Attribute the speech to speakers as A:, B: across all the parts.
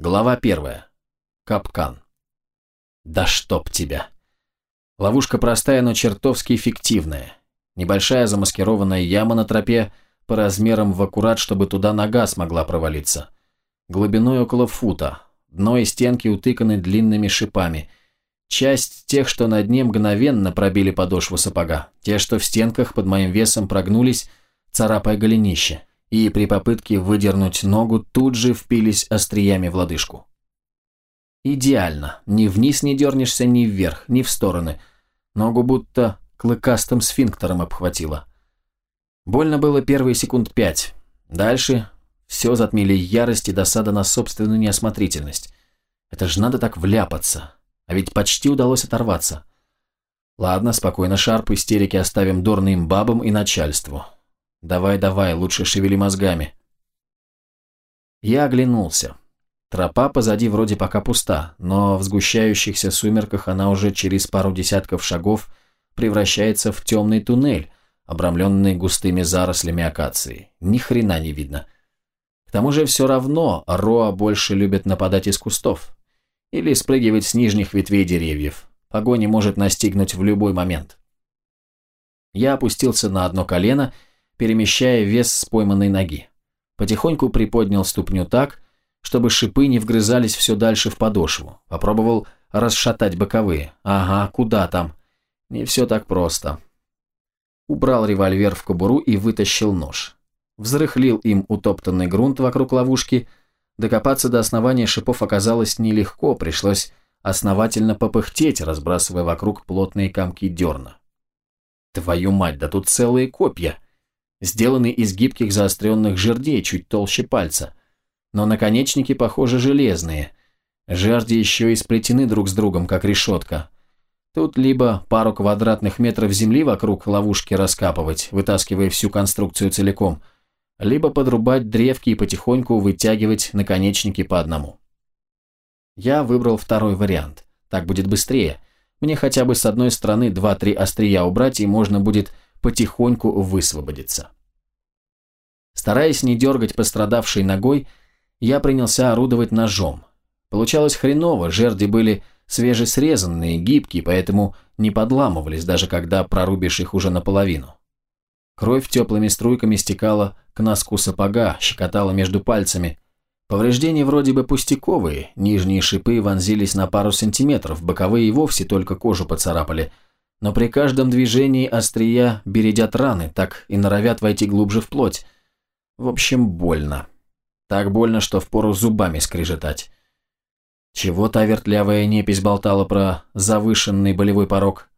A: Глава первая. Капкан. Да чтоб тебя. Ловушка простая, но чертовски эффективная. Небольшая замаскированная яма на тропе по размерам в аккурат, чтобы туда нога смогла провалиться. Глубиной около фута. Дно и стенки утыканы длинными шипами. Часть тех, что на дне мгновенно пробили подошву сапога. Те, что в стенках под моим весом прогнулись, царапая голенище. И при попытке выдернуть ногу тут же впились остриями в лодыжку. Идеально. Ни вниз не дернешься, ни вверх, ни в стороны. Ногу будто клыкастым сфинктером обхватило. Больно было первые секунд пять. Дальше все затмили ярость и досада на собственную неосмотрительность. Это же надо так вляпаться. А ведь почти удалось оторваться. Ладно, спокойно, Шарп, истерики оставим дурным бабам и начальству. Давай, давай, лучше шевели мозгами. Я оглянулся. Тропа позади вроде пока пуста, но в сгущающихся сумерках она уже через пару десятков шагов превращается в темный туннель, обрамленный густыми зарослями акации. Ни хрена не видно. К тому же все равно Роа больше любит нападать из кустов. Или спрыгивать с нижних ветвей деревьев. Погони может настигнуть в любой момент. Я опустился на одно колено, перемещая вес с пойманной ноги. Потихоньку приподнял ступню так, чтобы шипы не вгрызались все дальше в подошву. Попробовал расшатать боковые. Ага, куда там? Не все так просто. Убрал револьвер в кобуру и вытащил нож. Взрыхлил им утоптанный грунт вокруг ловушки. Докопаться до основания шипов оказалось нелегко, пришлось основательно попыхтеть, разбрасывая вокруг плотные комки дерна. Твою мать, да тут целые копья! Сделаны из гибких заостренных жердей, чуть толще пальца но наконечники, похоже, железные. Жерди еще и сплетены друг с другом, как решетка. Тут либо пару квадратных метров земли вокруг ловушки раскапывать, вытаскивая всю конструкцию целиком, либо подрубать древки и потихоньку вытягивать наконечники по одному. Я выбрал второй вариант. Так будет быстрее. Мне хотя бы с одной стороны два-три острия убрать, и можно будет потихоньку высвободиться. Стараясь не дергать пострадавшей ногой, я принялся орудовать ножом. Получалось хреново, жерди были свежесрезанные, гибкие, поэтому не подламывались, даже когда прорубишь их уже наполовину. Кровь теплыми струйками стекала к носку сапога, щекотала между пальцами. Повреждения вроде бы пустяковые, нижние шипы вонзились на пару сантиметров, боковые и вовсе только кожу поцарапали. Но при каждом движении острия бередят раны, так и норовят войти глубже в плоть. В общем, больно. Так больно, что впору зубами скрежетать. Чего та вертлявая непись болтала про завышенный болевой порог?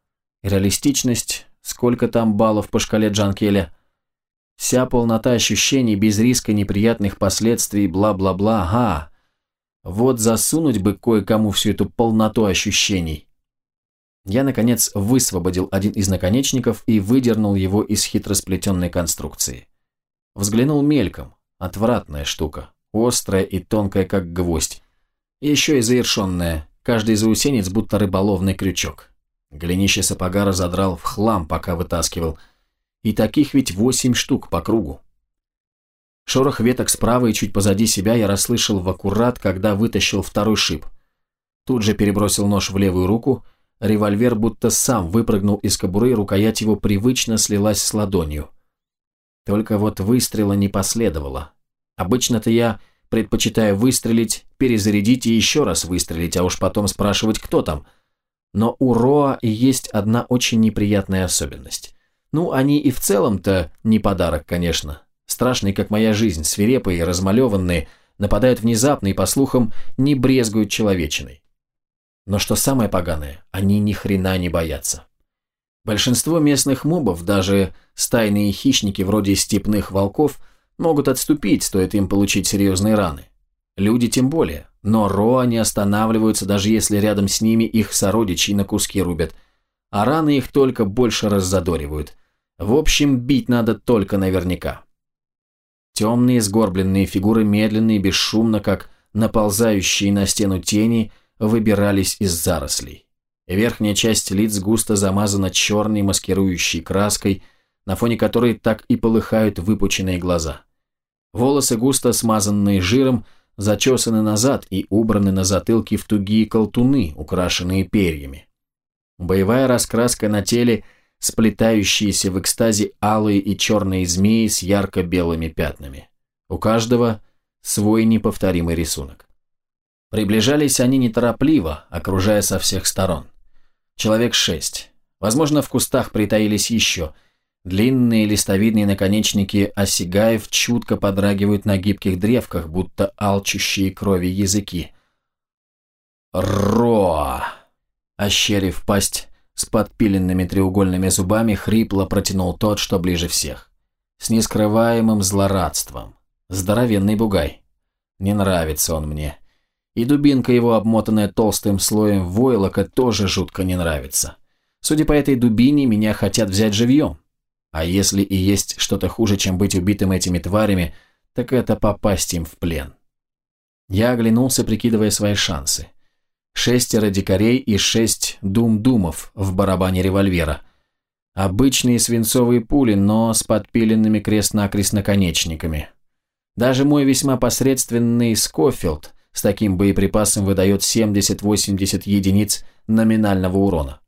A: Реалистичность, сколько там баллов по шкале Джанкеля? Вся полнота ощущений без риска неприятных последствий, бла-бла-бла, ага. Вот засунуть бы кое-кому всю эту полноту ощущений. Я, наконец, высвободил один из наконечников и выдернул его из хитросплетенной конструкции. Взглянул мельком, Отвратная штука. Острая и тонкая, как гвоздь. еще и завершенная. Каждый заусенец будто рыболовный крючок. Голенище сапога разодрал в хлам, пока вытаскивал. И таких ведь восемь штук по кругу. Шорох веток справа и чуть позади себя я расслышал в аккурат, когда вытащил второй шип. Тут же перебросил нож в левую руку, револьвер будто сам выпрыгнул из кобуры, рукоять его привычно слилась с ладонью. Только вот выстрела не последовало. Обычно-то я предпочитаю выстрелить, перезарядить и еще раз выстрелить, а уж потом спрашивать, кто там. Но у Роа есть одна очень неприятная особенность. Ну, они и в целом-то не подарок, конечно. Страшные, как моя жизнь, свирепые, размалеванные, нападают внезапно и, по слухам, не брезгуют человечиной. Но что самое поганое, они ни хрена не боятся. Большинство местных мобов, даже стайные хищники вроде степных волков, могут отступить, стоит им получить серьезные раны. Люди тем более, но Роа не останавливаются, даже если рядом с ними их сородичи на куски рубят, а раны их только больше раззадоривают. В общем, бить надо только наверняка. Темные сгорбленные фигуры медленно и бесшумно, как наползающие на стену тени, выбирались из зарослей. Верхняя часть лиц густо замазана черной маскирующей краской, на фоне которой так и полыхают выпученные глаза. Волосы, густо смазанные жиром, зачесаны назад и убраны на затылке в тугие колтуны, украшенные перьями. Боевая раскраска на теле, сплетающиеся в экстазе алые и черные змеи с ярко-белыми пятнами. У каждого свой неповторимый рисунок. Приближались они неторопливо, окружая со всех сторон. Человек шесть. Возможно, в кустах притаились еще. Длинные листовидные наконечники осигаев чутко подрагивают на гибких древках, будто алчущие крови языки. «Ро!» Ощерив пасть с подпиленными треугольными зубами, хрипло протянул тот, что ближе всех. С нескрываемым злорадством. Здоровенный бугай. Не нравится он мне. И дубинка его, обмотанная толстым слоем войлока, тоже жутко не нравится. Судя по этой дубине, меня хотят взять живьем. А если и есть что-то хуже, чем быть убитым этими тварями, так это попасть им в плен. Я оглянулся, прикидывая свои шансы. Шестеро дикарей и шесть дум-думов в барабане револьвера. Обычные свинцовые пули, но с подпиленными крест-накрест наконечниками. Даже мой весьма посредственный Скофилд с таким боеприпасом выдает 70-80 единиц номинального урона.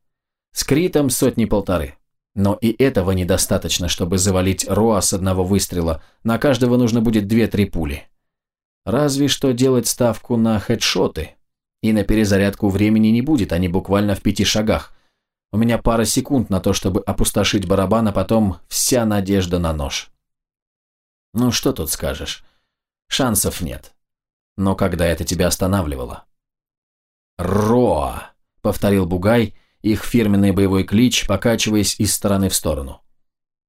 A: С критом сотни-полторы. Но и этого недостаточно, чтобы завалить Роа с одного выстрела. На каждого нужно будет 2-3 пули. Разве что делать ставку на хедшоты. И на перезарядку времени не будет, они буквально в пяти шагах. У меня пара секунд на то, чтобы опустошить барабан, а потом вся надежда на нож. Ну что тут скажешь? Шансов нет. Но когда это тебя останавливало? «Роа!» — повторил Бугай, их фирменный боевой клич, покачиваясь из стороны в сторону.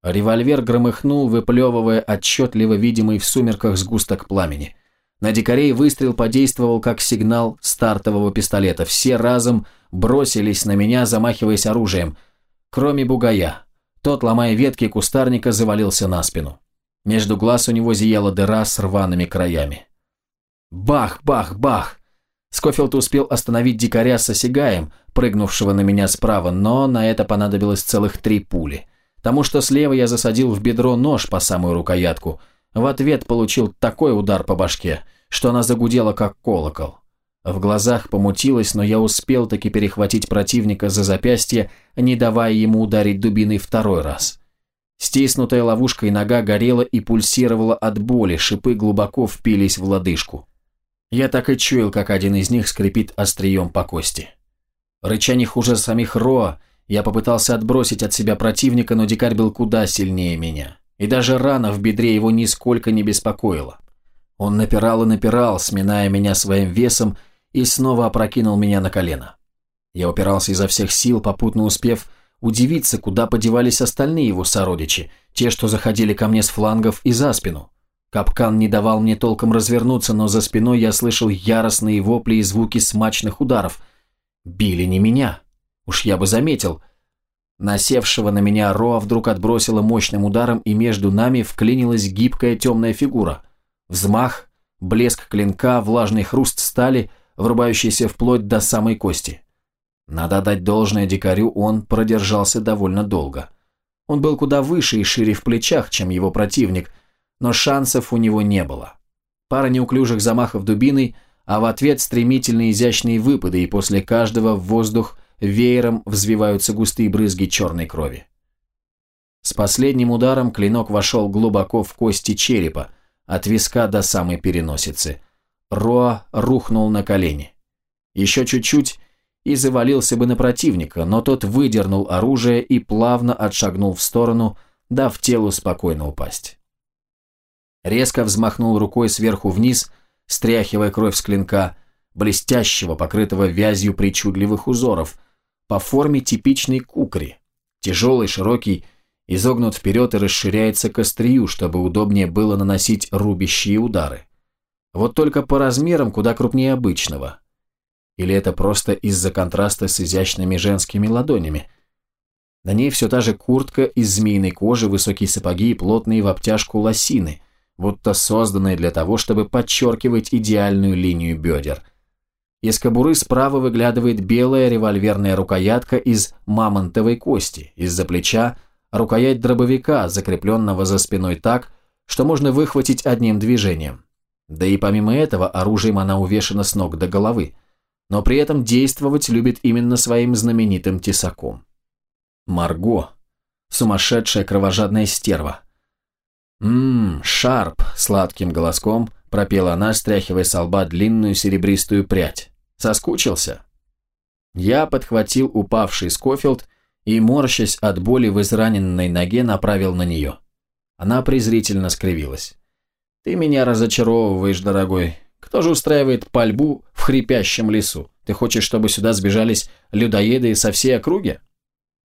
A: Револьвер громыхнул, выплевывая отчетливо видимый в сумерках сгусток пламени. На дикарей выстрел подействовал как сигнал стартового пистолета. Все разом бросились на меня, замахиваясь оружием. Кроме бугая. Тот, ломая ветки кустарника, завалился на спину. Между глаз у него зияла дыра с рваными краями. Бах, бах, бах! Скофилд успел остановить дикаря с осягаем, прыгнувшего на меня справа, но на это понадобилось целых три пули. Тому, что слева я засадил в бедро нож по самую рукоятку. В ответ получил такой удар по башке, что она загудела как колокол. В глазах помутилось, но я успел таки перехватить противника за запястье, не давая ему ударить дубиной второй раз. Стиснутая ловушкой нога горела и пульсировала от боли, шипы глубоко впились в лодыжку. Я так и чуял, как один из них скрипит острием по кости. Рыча не хуже самих Роа, я попытался отбросить от себя противника, но дикарь был куда сильнее меня. И даже рана в бедре его нисколько не беспокоила. Он напирал и напирал, сминая меня своим весом, и снова опрокинул меня на колено. Я упирался изо всех сил, попутно успев удивиться, куда подевались остальные его сородичи, те, что заходили ко мне с флангов и за спину. Капкан не давал мне толком развернуться, но за спиной я слышал яростные вопли и звуки смачных ударов. Били не меня. Уж я бы заметил. Насевшего на меня Роа вдруг отбросило мощным ударом, и между нами вклинилась гибкая темная фигура – Взмах, блеск клинка, влажный хруст стали, врубающийся вплоть до самой кости. Надо дать должное дикарю, он продержался довольно долго. Он был куда выше и шире в плечах, чем его противник, но шансов у него не было. Пара неуклюжих замахов дубиной, а в ответ стремительные изящные выпады, и после каждого в воздух веером взвиваются густые брызги черной крови. С последним ударом клинок вошел глубоко в кости черепа, от виска до самой переносицы. Роа рухнул на колени. Еще чуть-чуть и завалился бы на противника, но тот выдернул оружие и плавно отшагнул в сторону, дав телу спокойно упасть. Резко взмахнул рукой сверху вниз, стряхивая кровь с клинка, блестящего, покрытого вязью причудливых узоров, по форме типичной кукри, тяжелый, широкий, изогнут вперед и расширяется к острию, чтобы удобнее было наносить рубящие удары. Вот только по размерам куда крупнее обычного. Или это просто из-за контраста с изящными женскими ладонями? На ней все та же куртка из змеиной кожи, высокие сапоги и плотные в обтяжку лосины, будто созданные для того, чтобы подчеркивать идеальную линию бедер. Из кобуры справа выглядывает белая револьверная рукоятка из мамонтовой кости, из-за плеча рукоять дробовика, закрепленного за спиной так, что можно выхватить одним движением. Да и помимо этого оружием она увешана с ног до головы, но при этом действовать любит именно своим знаменитым тесаком. Марго. Сумасшедшая кровожадная стерва. «Ммм, Шарп!» – сладким голоском пропела она, стряхивая с лба длинную серебристую прядь. «Соскучился?» Я подхватил упавший Скофилд и, морщась от боли в израненной ноге, направил на нее. Она презрительно скривилась. «Ты меня разочаровываешь, дорогой. Кто же устраивает пальбу в хрипящем лесу? Ты хочешь, чтобы сюда сбежались людоеды со всей округи?»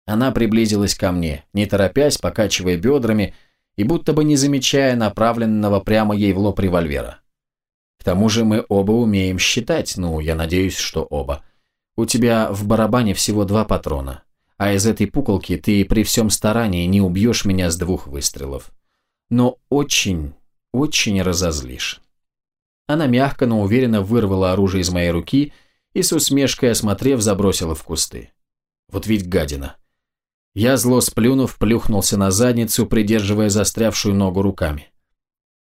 A: Она приблизилась ко мне, не торопясь, покачивая бедрами и будто бы не замечая направленного прямо ей в лоб револьвера. К тому же мы оба умеем считать, ну, я надеюсь, что оба. У тебя в барабане всего два патрона, а из этой пуколки ты при всем старании не убьешь меня с двух выстрелов. Но очень, очень разозлишь. Она мягко, но уверенно вырвала оружие из моей руки и с усмешкой осмотрев забросила в кусты. Вот ведь гадина. Я, зло сплюнув, плюхнулся на задницу, придерживая застрявшую ногу руками.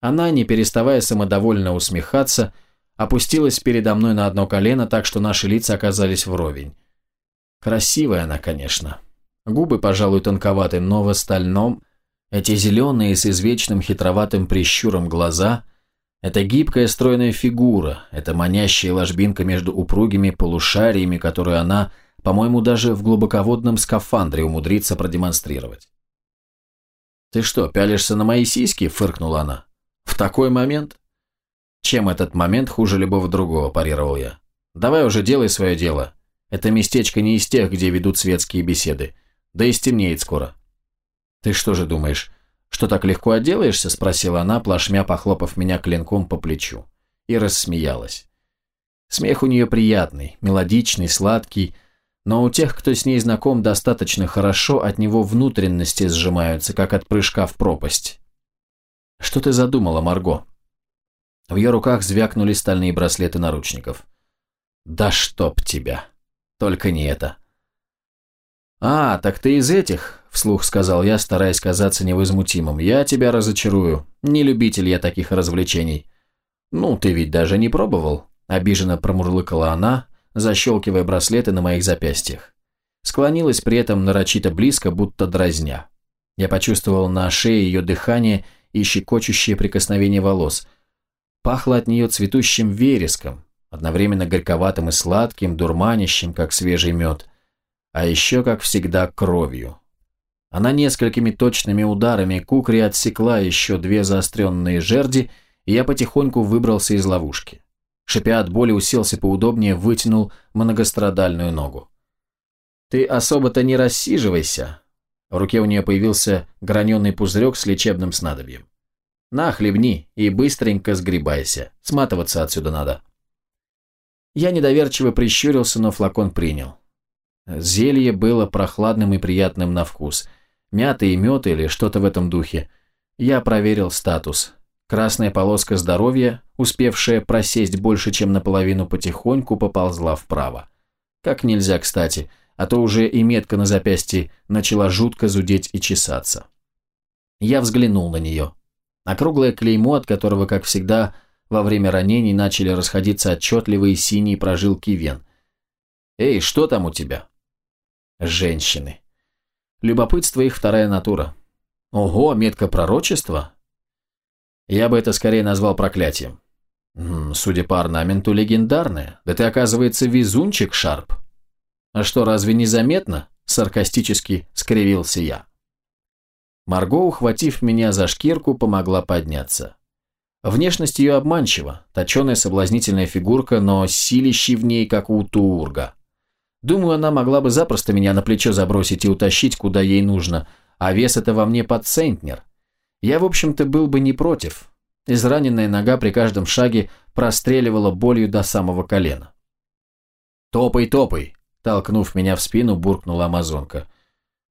A: Она, не переставая самодовольно усмехаться, опустилась передо мной на одно колено, так что наши лица оказались вровень. Красивая она, конечно. Губы, пожалуй, тонковаты, но в остальном эти зеленые с извечным хитроватым прищуром глаза, это гибкая стройная фигура, это манящая ложбинка между упругими полушариями, которую она по-моему, даже в глубоководном скафандре умудрится продемонстрировать. «Ты что, пялишься на мои сиськи?» – фыркнула она. «В такой момент?» «Чем этот момент хуже любого другого?» – парировал я. «Давай уже делай свое дело. Это местечко не из тех, где ведут светские беседы. Да и стемнеет скоро». «Ты что же думаешь, что так легко отделаешься?» – спросила она, плашмя похлопав меня клинком по плечу. И рассмеялась. Смех у нее приятный, мелодичный, сладкий – но у тех, кто с ней знаком достаточно хорошо, от него внутренности сжимаются, как от прыжка в пропасть. «Что ты задумала, Марго?» В ее руках звякнули стальные браслеты наручников. «Да чтоб тебя! Только не это!» «А, так ты из этих?» – вслух сказал я, стараясь казаться невозмутимым. «Я тебя разочарую. Не любитель я таких развлечений». «Ну, ты ведь даже не пробовал», – обиженно промурлыкала она, защелкивая браслеты на моих запястьях. Склонилась при этом нарочито близко, будто дразня. Я почувствовал на шее ее дыхание и щекочущее прикосновение волос. Пахло от нее цветущим вереском, одновременно горьковатым и сладким, дурманящим, как свежий мед, а еще, как всегда, кровью. Она несколькими точными ударами кукри отсекла еще две заостренные жерди, и я потихоньку выбрался из ловушки. Шипя от боли, уселся поудобнее, вытянул многострадальную ногу. «Ты особо-то не рассиживайся». В руке у нее появился граненый пузырек с лечебным снадобьем. «На, хлебни и быстренько сгребайся. Сматываться отсюда надо». Я недоверчиво прищурился, но флакон принял. Зелье было прохладным и приятным на вкус. Мята и мед или что-то в этом духе. Я проверил статус. Красная полоска здоровья, успевшая просесть больше, чем наполовину, потихоньку поползла вправо. Как нельзя кстати, а то уже и метка на запястье начала жутко зудеть и чесаться. Я взглянул на нее. Округлое клеймо, от которого, как всегда, во время ранений начали расходиться отчетливые синие прожилки вен. «Эй, что там у тебя?» «Женщины. Любопытство их вторая натура. Ого, метка пророчества? Я бы это скорее назвал проклятием. Судя по орнаменту, легендарное. Да ты, оказывается, везунчик, Шарп. А что, разве не заметно? Саркастически скривился я. Марго, ухватив меня за шкирку, помогла подняться. Внешность ее обманчива, точеная соблазнительная фигурка, но силищий в ней, как у Туурга. Думаю, она могла бы запросто меня на плечо забросить и утащить, куда ей нужно, а вес это во мне под центнер. Я, в общем-то, был бы не против. Израненная нога при каждом шаге простреливала болью до самого колена. «Топай, топай!» – толкнув меня в спину, буркнула амазонка.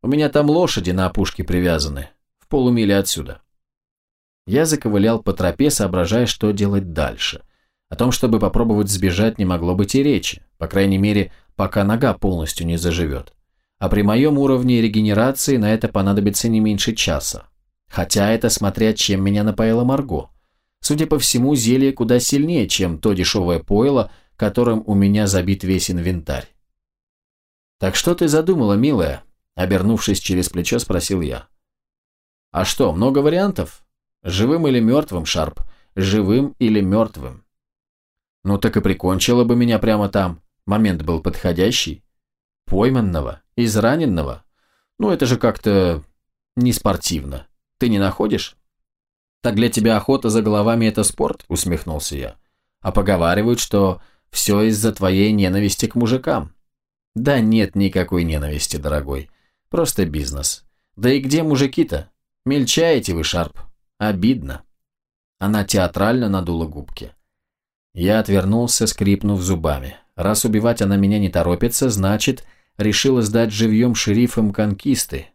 A: «У меня там лошади на опушке привязаны, в полумиле отсюда». Я заковылял по тропе, соображая, что делать дальше. О том, чтобы попробовать сбежать, не могло быть и речи, по крайней мере, пока нога полностью не заживет. А при моем уровне регенерации на это понадобится не меньше часа. Хотя это смотря чем меня напоила Марго. Судя по всему, зелье куда сильнее, чем то дешевое пойло, которым у меня забит весь инвентарь. «Так что ты задумала, милая?» Обернувшись через плечо, спросил я. «А что, много вариантов? Живым или мертвым, Шарп? Живым или мертвым?» «Ну так и прикончила бы меня прямо там. Момент был подходящий. Пойманного, израненного. Ну это же как-то не спортивно. Ты не находишь?» «Так для тебя охота за головами – это спорт?» – усмехнулся я. «А поговаривают, что все из-за твоей ненависти к мужикам». «Да нет никакой ненависти, дорогой. Просто бизнес. Да и где мужики-то? Мельчаете вы, Шарп. Обидно». Она театрально надула губки. Я отвернулся, скрипнув зубами. Раз убивать она меня не торопится, значит, решила сдать живьем шерифом конкисты,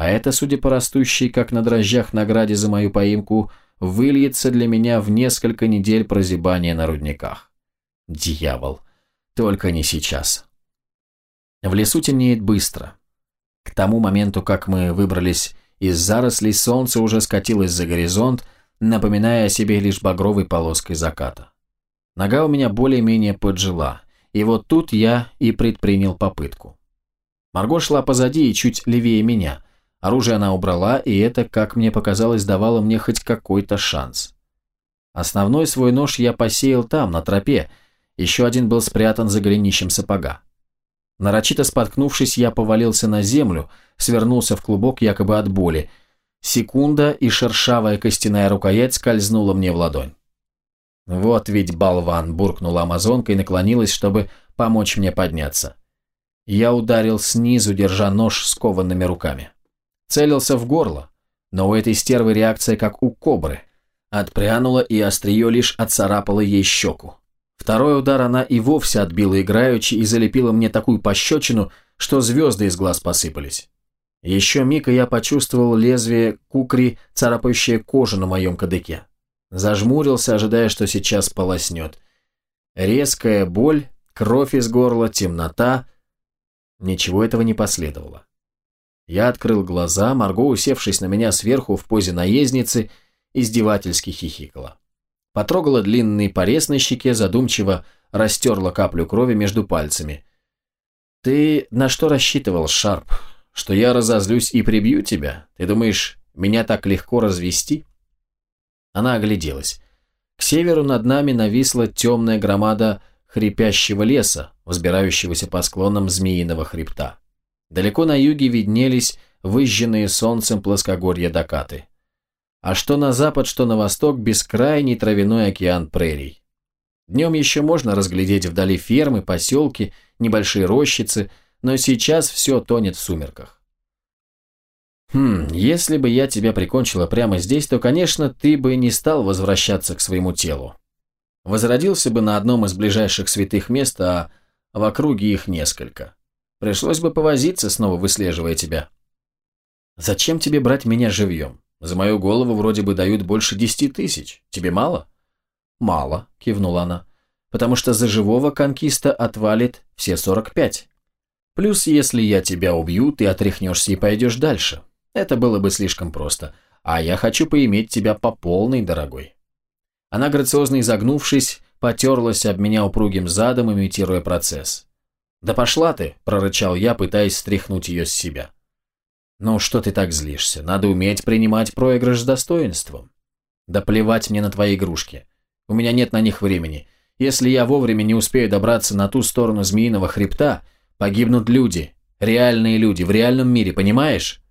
A: а это, судя по растущей, как на дрожжах, награде за мою поимку, выльется для меня в несколько недель прозябания на рудниках. Дьявол. Только не сейчас. В лесу темнеет быстро. К тому моменту, как мы выбрались из зарослей, солнце уже скатилось за горизонт, напоминая о себе лишь багровой полоской заката. Нога у меня более-менее поджила, и вот тут я и предпринял попытку. Марго шла позади и чуть левее меня – Оружие она убрала, и это, как мне показалось, давало мне хоть какой-то шанс. Основной свой нож я посеял там, на тропе, еще один был спрятан за голенищем сапога. Нарочито споткнувшись, я повалился на землю, свернулся в клубок якобы от боли. Секунда, и шершавая костяная рукоять скользнула мне в ладонь. «Вот ведь болван!» – буркнула амазонка и наклонилась, чтобы помочь мне подняться. Я ударил снизу, держа нож скованными руками. Целился в горло, но у этой стервы реакция как у кобры. Отпрянула и острие лишь отцарапало ей щеку. Второй удар она и вовсе отбила играючи и залепила мне такую пощечину, что звезды из глаз посыпались. Еще миг, и я почувствовал лезвие кукри, царапающее кожу на моем кадыке. Зажмурился, ожидая, что сейчас полоснет. Резкая боль, кровь из горла, темнота. Ничего этого не последовало. Я открыл глаза, Марго, усевшись на меня сверху в позе наездницы, издевательски хихикала. Потрогала длинный порез на щеке, задумчиво растерла каплю крови между пальцами. «Ты на что рассчитывал, Шарп? Что я разозлюсь и прибью тебя? Ты думаешь, меня так легко развести?» Она огляделась. К северу над нами нависла темная громада хрипящего леса, взбирающегося по склонам змеиного хребта. Далеко на юге виднелись выжженные солнцем плоскогорья Дакаты. А что на запад, что на восток – бескрайний травяной океан прерий. Днем еще можно разглядеть вдали фермы, поселки, небольшие рощицы, но сейчас все тонет в сумерках. Хм, если бы я тебя прикончила прямо здесь, то, конечно, ты бы не стал возвращаться к своему телу. Возродился бы на одном из ближайших святых мест, а в округе их несколько. Пришлось бы повозиться, снова выслеживая тебя. Зачем тебе брать меня живьем? За мою голову вроде бы дают больше десяти тысяч. Тебе мало? Мало, кивнула она. Потому что за живого конкиста отвалит все сорок пять. Плюс, если я тебя убью, ты отряхнешься и пойдешь дальше. Это было бы слишком просто. А я хочу поиметь тебя по полной, дорогой. Она, грациозно изогнувшись, потерлась об меня упругим задом, имитируя процесс. «Да пошла ты!» – прорычал я, пытаясь стряхнуть ее с себя. «Ну что ты так злишься? Надо уметь принимать проигрыш с достоинством. Да плевать мне на твои игрушки. У меня нет на них времени. Если я вовремя не успею добраться на ту сторону змеиного хребта, погибнут люди, реальные люди, в реальном мире, понимаешь?»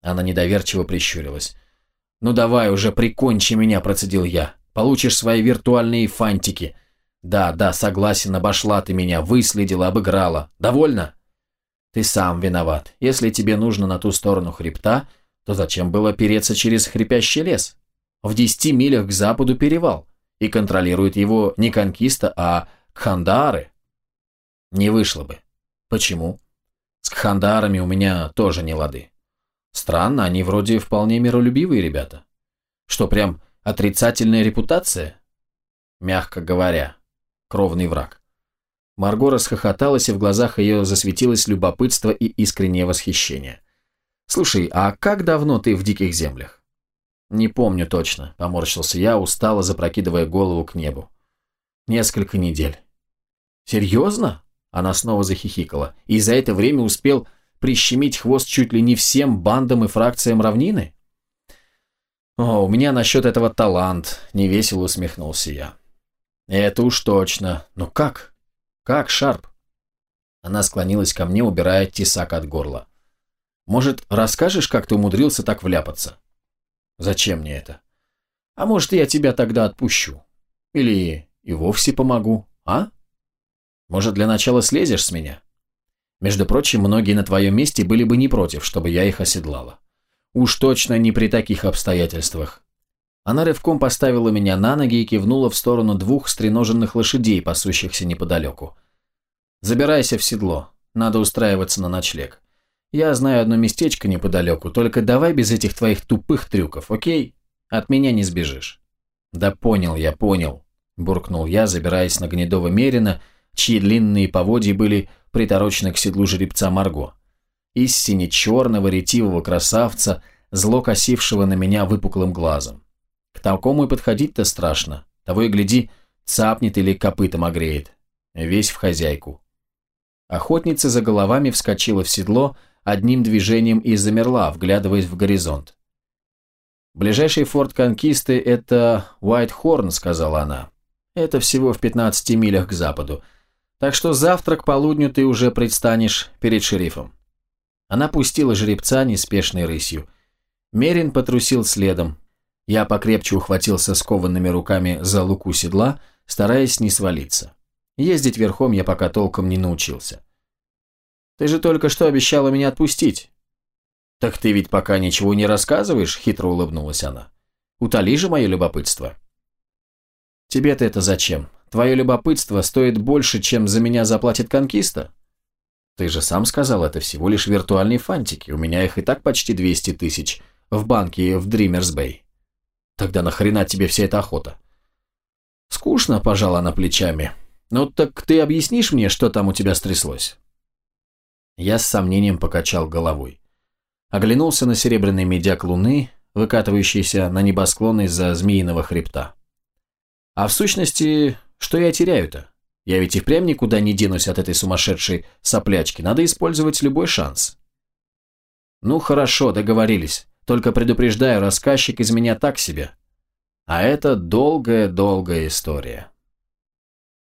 A: Она недоверчиво прищурилась. «Ну давай уже, прикончи меня», – процедил я. «Получишь свои виртуальные фантики. Да, да, согласен, обошла ты меня, выследила, обыграла. Довольно? Ты сам виноват. Если тебе нужно на ту сторону хребта, то зачем было переться через хрипящий лес? В десяти милях к западу перевал, и контролирует его не конкиста, а кхандары. Не вышло бы. Почему? С кхандарами у меня тоже не лады. Странно, они вроде вполне миролюбивые ребята. Что, прям отрицательная репутация? Мягко говоря кровный враг. Марго расхохоталась, и в глазах ее засветилось любопытство и искреннее восхищение. «Слушай, а как давно ты в диких землях?» «Не помню точно», – поморщился я, устало запрокидывая голову к небу. «Несколько недель». «Серьезно?» – она снова захихикала. «И за это время успел прищемить хвост чуть ли не всем бандам и фракциям равнины?» «О, у меня насчет этого талант», – невесело усмехнулся я. «Это уж точно. Но как? Как, Шарп?» Она склонилась ко мне, убирая тесак от горла. «Может, расскажешь, как ты умудрился так вляпаться?» Зачем мне это? А может, я тебя тогда отпущу? Или и вовсе помогу, а? Может, для начала слезешь с меня? Между прочим, многие на твоем месте были бы не против, чтобы я их оседлала. Уж точно не при таких обстоятельствах. Она рывком поставила меня на ноги и кивнула в сторону двух стреноженных лошадей, пасущихся неподалеку. «Забирайся в седло. Надо устраиваться на ночлег. Я знаю одно местечко неподалеку, только давай без этих твоих тупых трюков, окей? От меня не сбежишь». «Да понял я, понял», – буркнул я, забираясь на гнедого мерина, чьи длинные поводья были приторочены к седлу жеребца Марго. Из сине-черного ретивого красавца, зло косившего на меня выпуклым глазом. К такому и подходить-то страшно. Того и гляди, цапнет или копытом огреет. Весь в хозяйку. Охотница за головами вскочила в седло, одним движением и замерла, вглядываясь в горизонт. «Ближайший форт Конкисты – это Уайт-Хорн», – сказала она. «Это всего в 15 милях к западу. Так что завтра к полудню ты уже предстанешь перед шерифом». Она пустила жеребца неспешной рысью. Мерин потрусил следом. Я покрепче ухватился скованными руками за луку седла, стараясь не свалиться. Ездить верхом я пока толком не научился. Ты же только что обещала меня отпустить». «Так ты ведь пока ничего не рассказываешь?» – хитро улыбнулась она. «Утоли же мое любопытство». «Тебе-то это зачем? Твое любопытство стоит больше, чем за меня заплатит конкиста?» «Ты же сам сказал, это всего лишь виртуальные фантики. У меня их и так почти 200 тысяч в банке в Дримерс Бэй. Тогда нахрена тебе вся эта охота?» «Скучно», – пожала она плечами. «Ну так ты объяснишь мне, что там у тебя стряслось?» Я с сомнением покачал головой. Оглянулся на серебряный медяк луны, выкатывающийся на небосклон из-за змеиного хребта. А в сущности, что я теряю-то? Я ведь и впрямь никуда не денусь от этой сумасшедшей соплячки, надо использовать любой шанс. Ну хорошо, договорились. Только предупреждаю, рассказчик из меня так себе. А это долгая-долгая история.